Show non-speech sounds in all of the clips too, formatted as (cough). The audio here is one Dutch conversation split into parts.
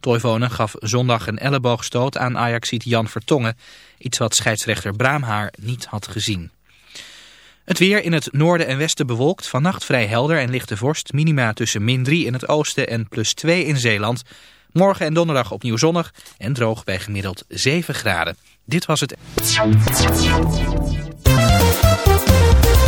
Toivonen gaf zondag een elleboogstoot aan Ajaxiet Jan Vertongen, iets wat scheidsrechter Braamhaar niet had gezien. Het weer in het noorden en westen bewolkt, vannacht vrij helder en lichte vorst, minima tussen min 3 in het oosten en plus 2 in Zeeland. Morgen en donderdag opnieuw zonnig en droog bij gemiddeld 7 graden. Dit was het...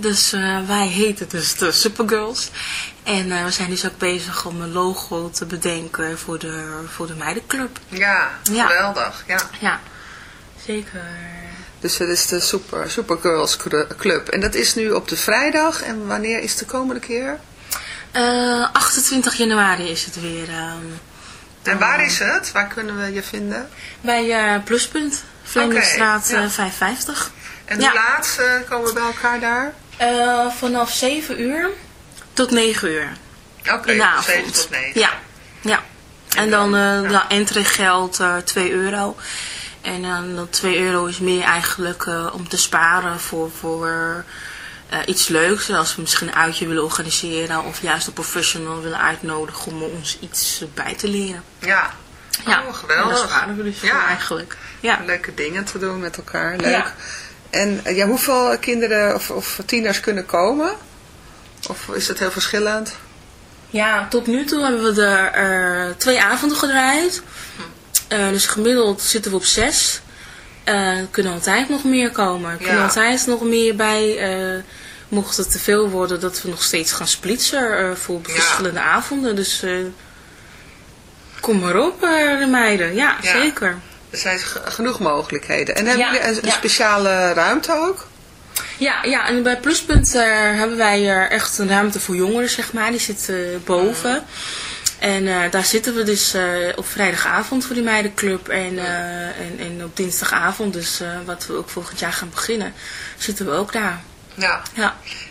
Dus eh, wij heten dus de Supergirls. En eh, we zijn dus ook bezig om een logo te bedenken voor de, voor de meidenclub. Ja, Ja. geweldig. Ja. Ja, zeker. Dus dat is de Super, Supergirls Club. En dat is nu op de vrijdag. En wanneer is de komende keer? Eh, 28 januari is het weer. ehm, En waar is het? Waar kunnen we je vinden? bij Pluspunt, Vlemingstraat Oké, ja. eh, 550. En Ja. laat eh, komen we bij elkaar daar? Eh, vanaf 7 uur tot 9 uur Oké, in de van avond. 7 tot 9. Ja, ja. En, En dan, dan, eh ja. ja, entree geldt eh 2 euro. En dan dat 2 euro is meer eigenlijk eh, om te sparen voor, voor eh, iets leuks. Als we misschien een uitje willen organiseren of juist een professional willen uitnodigen om ons iets bij te leren. Ja. Ja, Oh, geweldig. En daar sparen we dus Ja. voor eigenlijk. Ja. Leuke dingen te doen met elkaar. Leuk. Ja. En eh, ja, hoeveel kinderen of, of tieners kunnen komen? Of is het heel verschillend? Ja, tot nu toe hebben we er eh, twee avonden gedraaid. Eh, dus gemiddeld zitten we op zes. Er kunnen altijd nog meer komen. Er kunnen Ja. altijd nog meer bij. mocht het te veel worden, dat we nog steeds gaan splitsen voor Ja. verschillende avonden. Dus kom maar op, de meiden. Ja, Ja. zeker. Er zijn ge- genoeg mogelijkheden. En hebben jullie een, speciale ruimte ook? Ja, ja, en bij Pluspunt eh, hebben wij eh, echt een ruimte voor jongeren, zeg maar. Die zit eh, boven. En daar zitten we dus op vrijdagavond voor die meidenclub. En, en, en op dinsdagavond, dus wat we ook volgend jaar gaan beginnen, zitten we ook daar. Ja. Ja.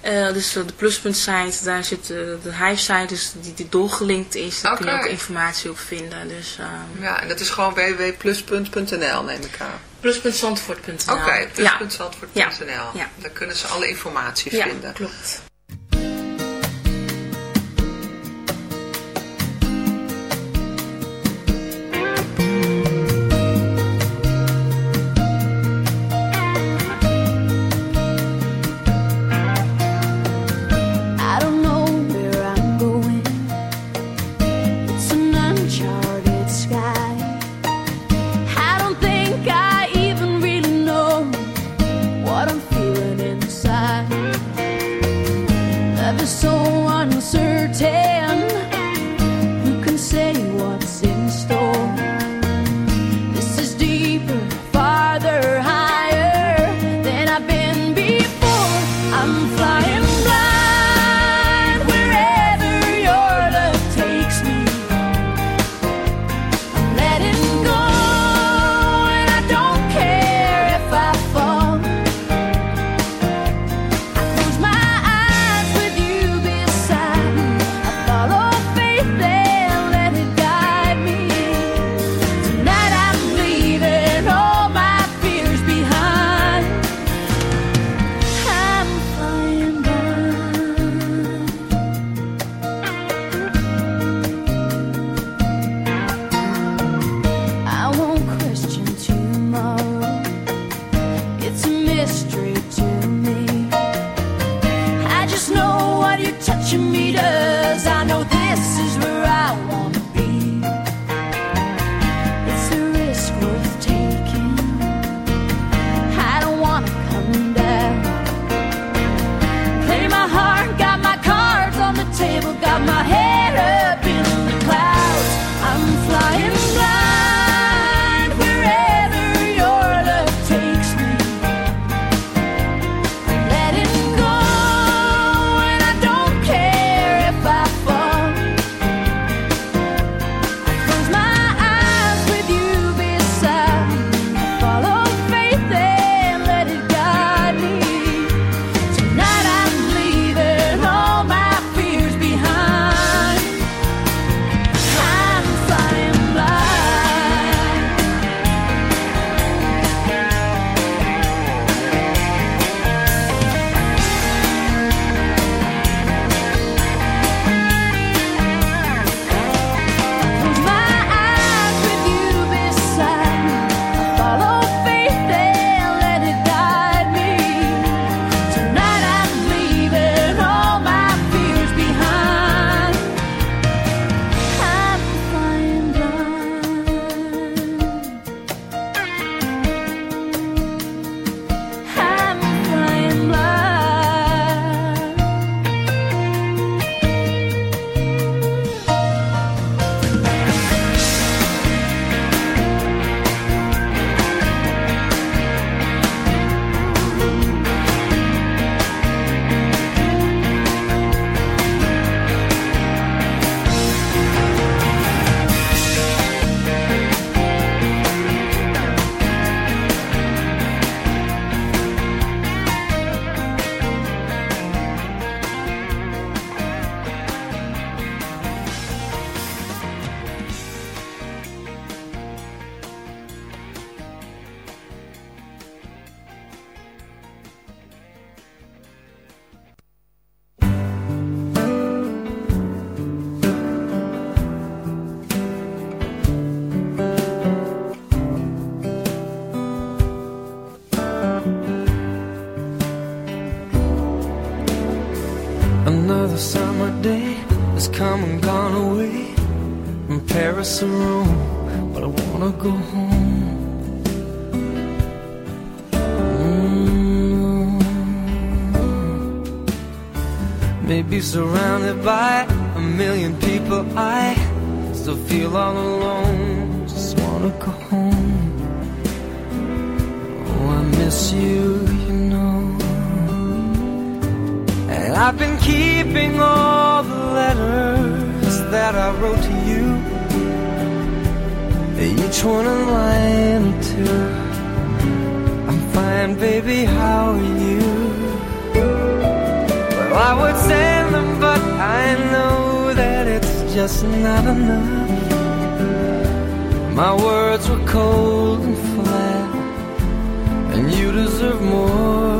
eh, dus de pluspunt site, daar zit eh, de hive site, dus die, die doorgelinkt is. Daar kun je ook informatie op vinden. Dus ehm Ja, en dat is gewoon www.pluspunt.nl neem ik aan. pluspuntzandvoort.nl Oké, Ja, pluspuntzandvoort.nl. Ja. Daar kunnen ze alle informatie ja vinden. klopt. That I wrote to you. Each one a line or two. I'm fine, baby, how are you? Well, I would send them, but I know that it's just not enough. My words were cold and flat, and you deserve more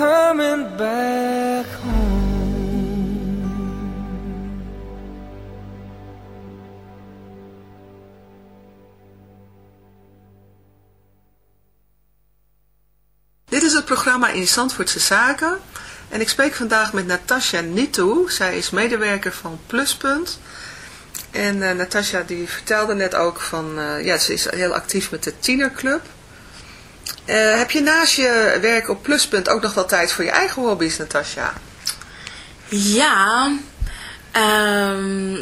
coming back home. Dit is het programma in Zandvoortse Zaken. En ik spreek vandaag met Natasja Nitou. Zij is medewerker van Pluspunt. En eh Natasja die vertelde net ook van, eh, ja, ze is heel actief met de tienerclub. Eh, heb je naast je werk op Pluspunt ook nog wel tijd voor je eigen hobby's, Natasja? Ja, ehm,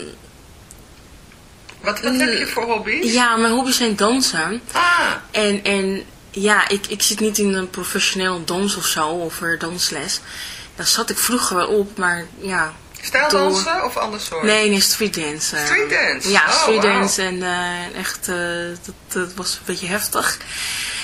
Wat, wat heb je voor hobby's? ja, mijn hobby's zijn dansen. Ah, En, en ja, ik, ik zit niet in een professioneel dans of zo, of dansles. Daar zat ik vroeger wel op, maar ja. stijldansen of ander soort? Nee, nee, streetdance. eh. Streetdance? Ja, Oh, streetdance en eh, echt, eh, dat, dat was een beetje heftig.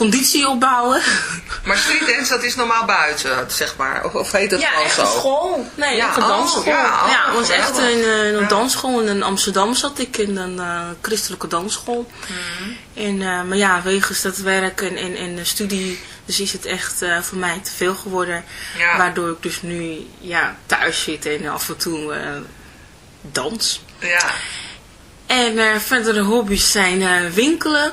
conditie opbouwen. Maar streetdance, dat is normaal buiten, zeg maar. Of, of heet dat ja, gewoon echt zo? een school. Nee, Ja, een oh, dansschool. ja, oh, het was echt een, eh, een Ja. dansschool. In Amsterdam zat ik in een eh, christelijke dansschool. Mhm. En, eh, maar ja, wegens dat werk en, en, en de studie, dus is het echt voor mij te veel geworden. Ja. Waardoor ik dus nu ja, thuis zit en af en toe dans. Ja. En verdere hobby's zijn winkelen.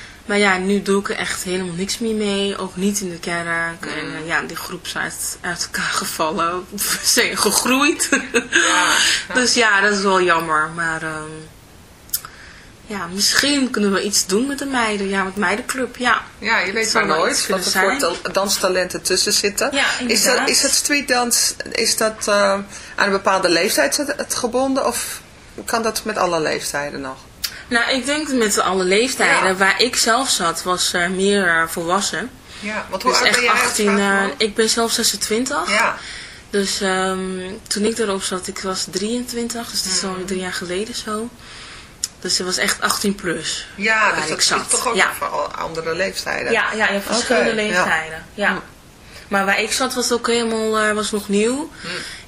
maar ja, nu doe ik er echt helemaal niks meer mee. Ook niet in de kerk. En eh, ja, die groep is uit, uit elkaar gevallen. (laughs) Zijn gegroeid. (laughs) dus ja, dat is wel jammer. Maar ehm, ja, misschien kunnen we iets doen met de meiden. Ja, met meidenclub, ja. Ja, je weet maar nooit wat er voor zijn. danstalenten tussen zitten. Ja, is, dat, is het streetdans, is dat eh, aan een bepaalde leeftijd het gebonden of kan dat met alle leeftijden nog? Nou, ik denk met alle leeftijden. Ja. Waar ik zelf zat, was meer eh, volwassen. Ja, want hoe Dus echt ben jij? 18, Vraag me eh, ik ben zelf 26. Ja, Dus ehm, toen ik erop zat, ik was 23. Dus dat is Mhm. al drie jaar geleden zo. Dus het was echt 18 plus. ja dus dat is zat. toch ook ja. voor andere leeftijden. Ja, ja, in verschillende leeftijden. Ja. Maar waar ik zat was ook helemaal eh, was nog nieuw. Hm.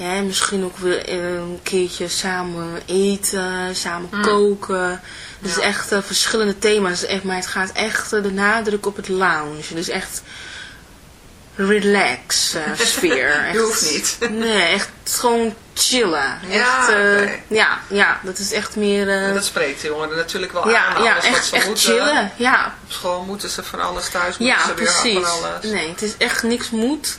ja, misschien ook weer eh, een keertje samen eten, samen Mm. koken. Dus echt eh, verschillende thema's. Echt, maar het gaat echt eh, de nadruk op het lounge. Dus echt relax (laughs) sfeer. Je Echt, hoeft niet. Nee, echt gewoon chillen. Ja, echt, ja, ja, dat is echt meer... Dat spreekt de jongeren natuurlijk wel ja, aan. ja, Alles wat echt, ze echt moeten. chillen. Ja, Op school moeten ze van alles, thuis moeten ja, ze weer precies. van alles. Nee, het is echt niks moet.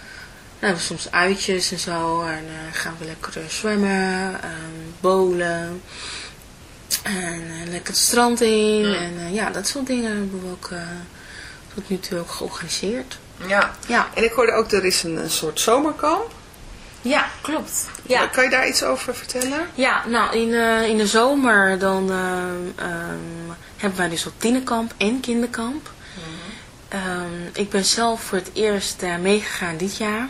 we soms uitjes en zo. En eh, gaan we lekker eh, zwemmen, bowlen. En eh, lekker het strand in. En ja, dat soort dingen hebben we ook tot nu toe ook georganiseerd. Ja. Ja. En ik hoorde ook, er is een, een soort zomerkamp. Ja, klopt. Ja. Kan je daar iets over vertellen? Ja, nou in, in de zomer dan ehm, hebben wij dus op tienerkamp en kinderkamp. Ehm, ik ben zelf voor het eerst meegegaan dit jaar.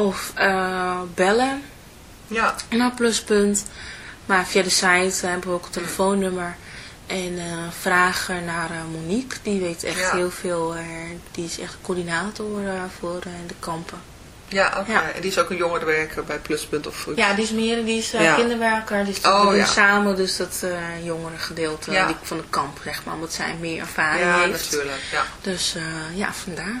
Of eh, bellen Ja. naar pluspunt. Maar via de site hebben we ook een telefoonnummer. En eh, vragen naar eh, Monique. Die weet echt Ja. heel veel. die is echt coördinator voor de kampen. Ja, oké. Ja. En die is ook een jongerenwerker bij Pluspunt of Ja, die is meer, die is Ja. kinderwerker. Dus Oh, we doen ja. samen dus dat eh jongere gedeelte Ja. die, van de kamp, zeg maar. Omdat zij meer ervaring Ja, heeft. natuurlijk. Ja. Dus ja, vandaar.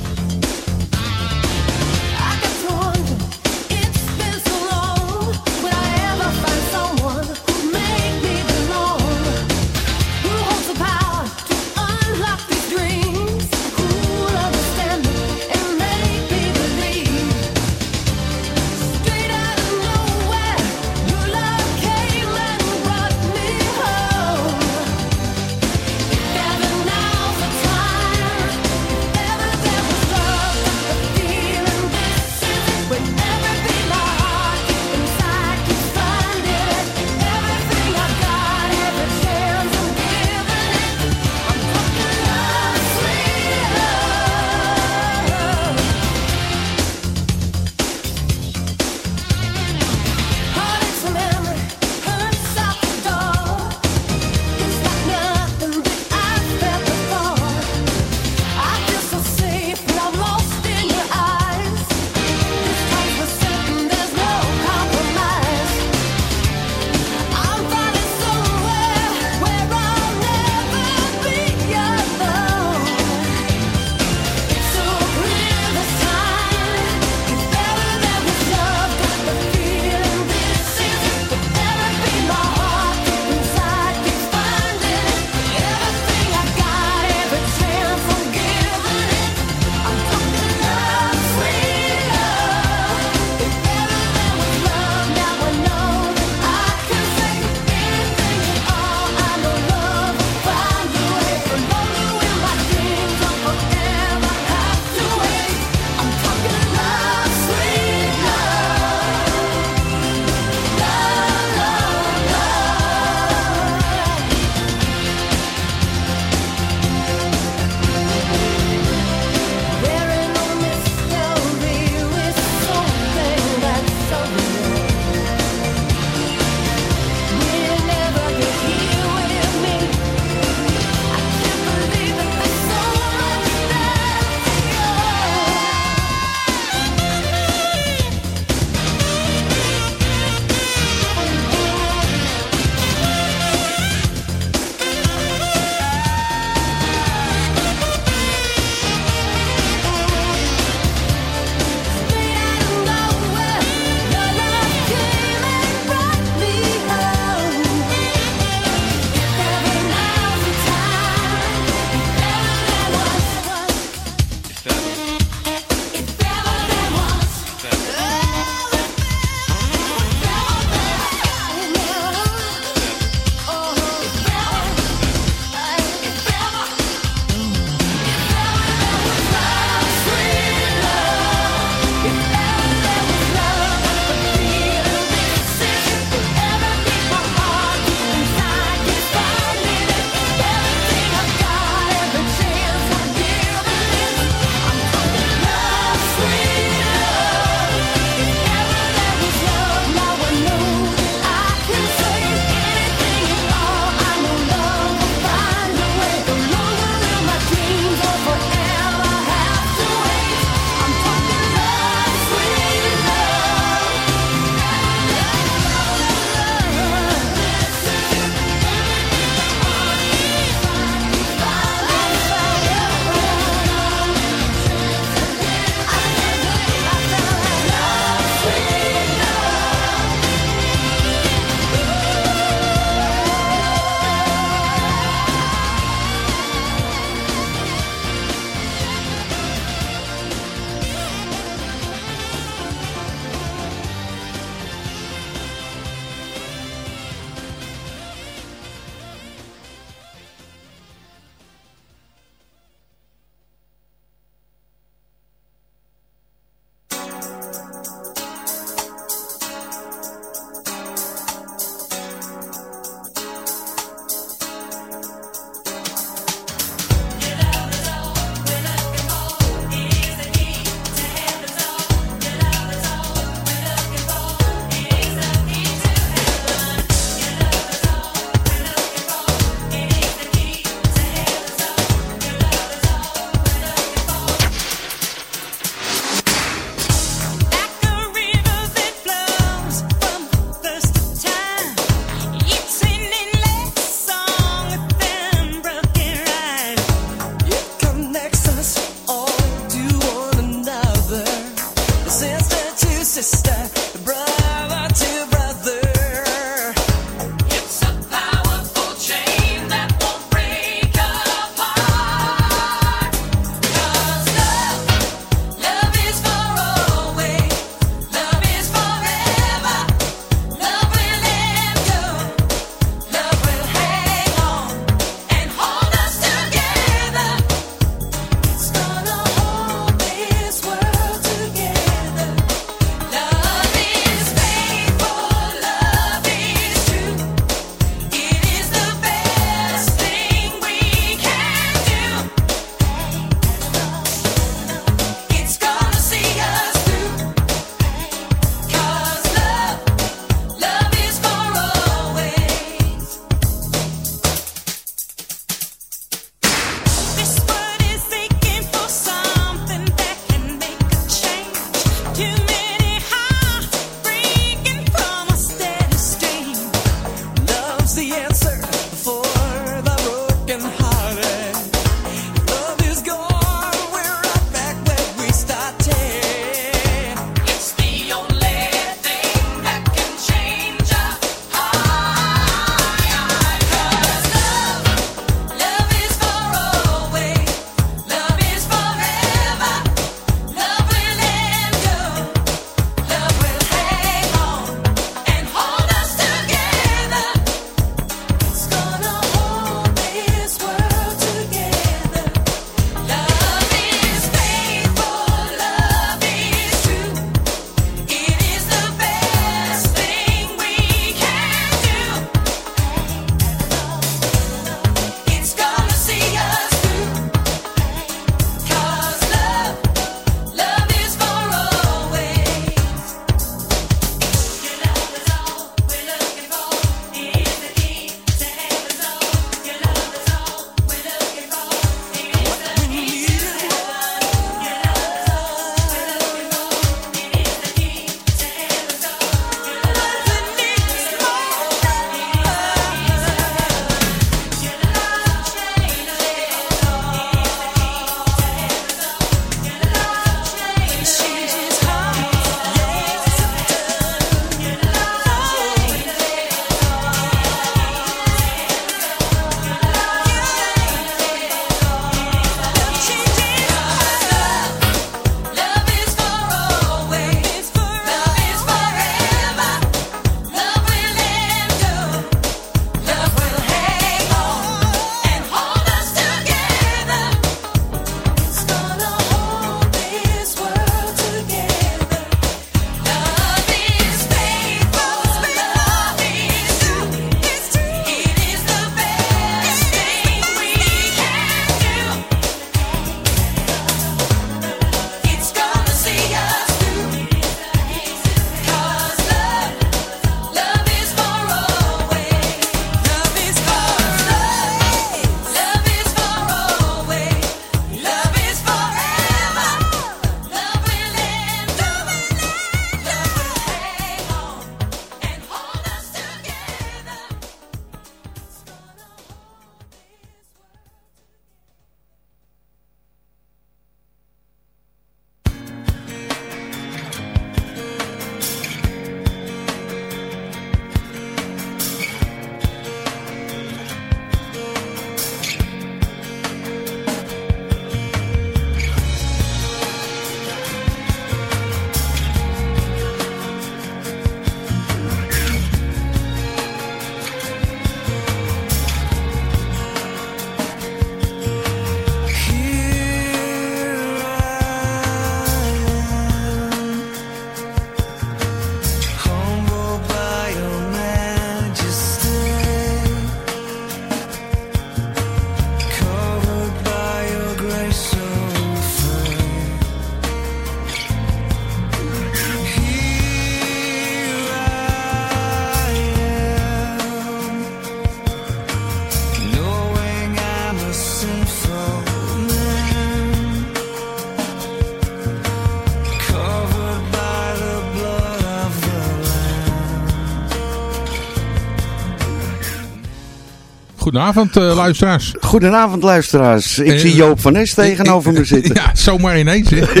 Goedenavond, eh, luisteraars. Goedenavond luisteraars. Ik Eh, zie Joop van Nes tegenover me (laughs) zitten. Ja, zomaar ineens. Hè? (laughs)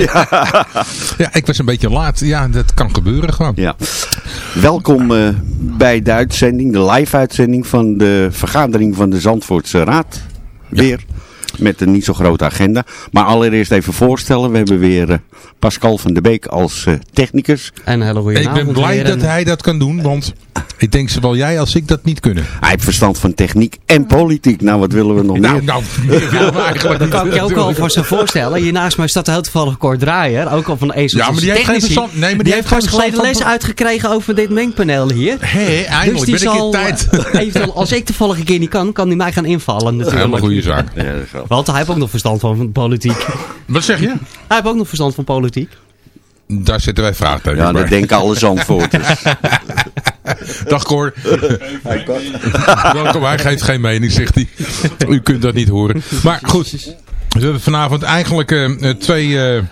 Ja. ik was een beetje laat. Ja, dat kan gebeuren gewoon. Ja. Welkom eh, bij de uitzending, de live uitzending van de vergadering van de Zandvoortse Raad. Weer. Met een niet zo grote agenda. Maar allereerst even voorstellen. We hebben weer eh, Pascal van der Beek als eh, technicus. En een hele goede Ik ben blij dat hij dat kan doen, want ik denk zowel jij als ik dat niet kunnen. Hij heeft verstand van techniek en politiek. Nou, wat willen we nog Nou, meer? nou, meer willen we eigenlijk (laughs) Dat kan ik je ook al voor zo voorstellen. Hier naast mij staat heel toevallig Cor Draaier. Ook al van een Ja, maar die heeft geen verstand- nee, maar die die heeft pas geleden les uitgekregen over dit mengpaneel hier. Hé, eindelijk dus die ben ik in zal, tijd. eh, eventueel, als ik de volgende keer niet kan, kan hij mij gaan invallen Dat is een natuurlijk. hele goede zaak. Ja, dat is wel- Want hij heeft ook nog verstand van, politiek. (laughs) Wat zeg je? Hij heeft ook nog verstand van politiek. Daar zitten wij vraagtekens Ja, dat denken alle Zandvoorters. (laughs) Dag Cor. Welkom, hij geeft geen mening, zegt hij. U kunt dat niet horen. Maar goed, we hebben vanavond eigenlijk eh, twee eh,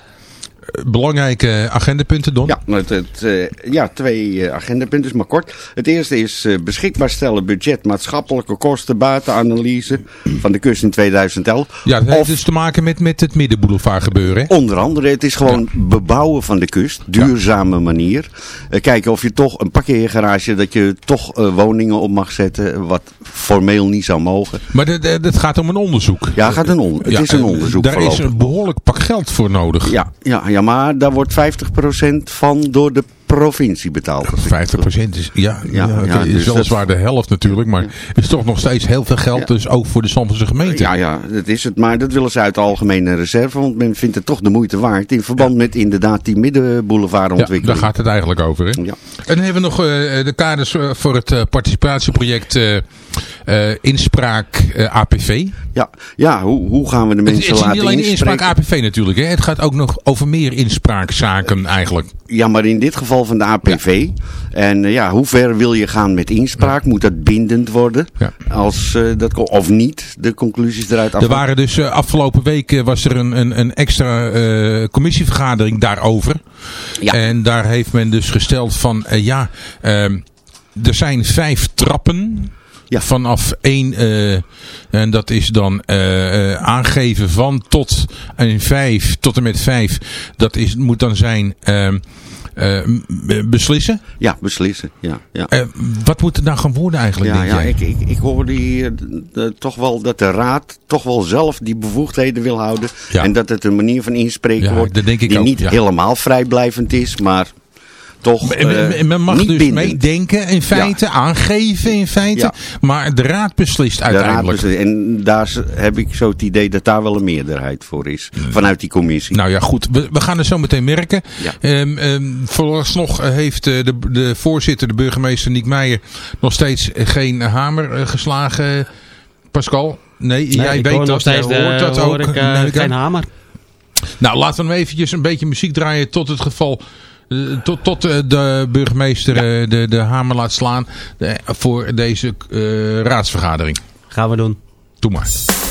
belangrijke agendapunten, Don. Ja, het, het, eh, ja twee eh, agendapunten, maar kort. Het eerste is eh, beschikbaar stellen budget maatschappelijke kosten buitenanalyse van de kust in 2011. Ja, dat heeft Of- dus te maken met, met het middenboulevard gebeuren. Hè? Onder andere, het is gewoon bebouwen van de kust, duurzame manier. Kijken of je toch een parkeergarage, dat je toch woningen op mag zetten, wat formeel niet zou mogen. Maar dat gaat om een onderzoek. Ja, gaat een on het Ja, is een onderzoek Daar voorlopig. is een behoorlijk pak geld voor nodig. Ja, ja, ja, maar daar wordt 50% van door de provincie betaald. 50% is, ja, ja, Ja, is dus de helft natuurlijk, maar is toch nog steeds heel veel geld, dus ook voor de Zandvoortse gemeente. Ja, ja, dat is het. Maar dat willen ze uit de algemene reserve. Want men vindt het toch de moeite waard. In verband met inderdaad die middenboulevard Ja, ontwikkeling. daar gaat het eigenlijk over. Hè? Ja. En dan hebben we nog eh, de kaders eh, voor het eh, participatieproject Inspraak APV. Ja, ja hoe, hoe gaan we de Het, mensen het is niet laten alleen Inspraak? APV natuurlijk. Hè? Het gaat ook nog over meer inspraakzaken eigenlijk. Ja, maar in dit geval van de APV. En eh, ja, hoe ver wil je gaan met inspraak? Moet dat bindend worden? Als, eh, dat, of niet? De conclusies eruit af. Er waren dus eh, afgelopen week was er een, een, een extra commissievergadering daarover. Ja. En daar heeft men dus gesteld van ja, ehm, er zijn vijf trappen. Ja. Vanaf één, en dat is dan aangeven van tot en vijf, tot en met vijf. Dat is, moet dan zijn eh, beslissen. Ja, beslissen. Ja, ja. Eh, wat moet het nou gaan worden eigenlijk, Ja, denk ja jij? ik, ik, ik hoorde hier eh, de- toch wel dat de raad toch wel zelf die bevoegdheden wil houden. Ja. En dat het een manier van inspreken Ja, wordt die ook, niet helemaal vrijblijvend is, maar toch Men- men- eh, men mag niet dus bindend. meedenken in feite, aangeven in feite. Ja. Maar de raad beslist De raad uiteindelijk. beslist. En daar heb ik zo het idee dat daar wel een meerderheid voor is. Vanuit die commissie. Nou ja, goed. We, we gaan het zo meteen merken. Ja. Ehm, ehm, vooralsnog eh, heeft eh, de, de voorzitter, de burgemeester Niek Meijer, nog steeds geen hamer geslagen. Pascal? Nee, Nee, jij weet dat. nog steeds jij de- hoort dat hoor ook. ik, geen hamer. Nou, laten we hem eventjes een beetje muziek draaien tot het geval... eh, tot, tot eh, de burgemeester eh, de, de hamer laat slaan voor deze raadsvergadering. Gaan we doen. Doe maar.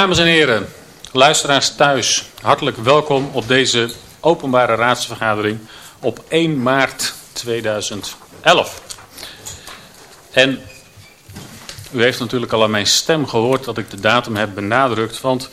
Dames en heren, luisteraars thuis, hartelijk welkom op deze openbare raadsvergadering op 1 maart 2011. En u heeft natuurlijk al aan mijn stem gehoord dat ik de datum heb benadrukt, want